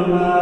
Amen.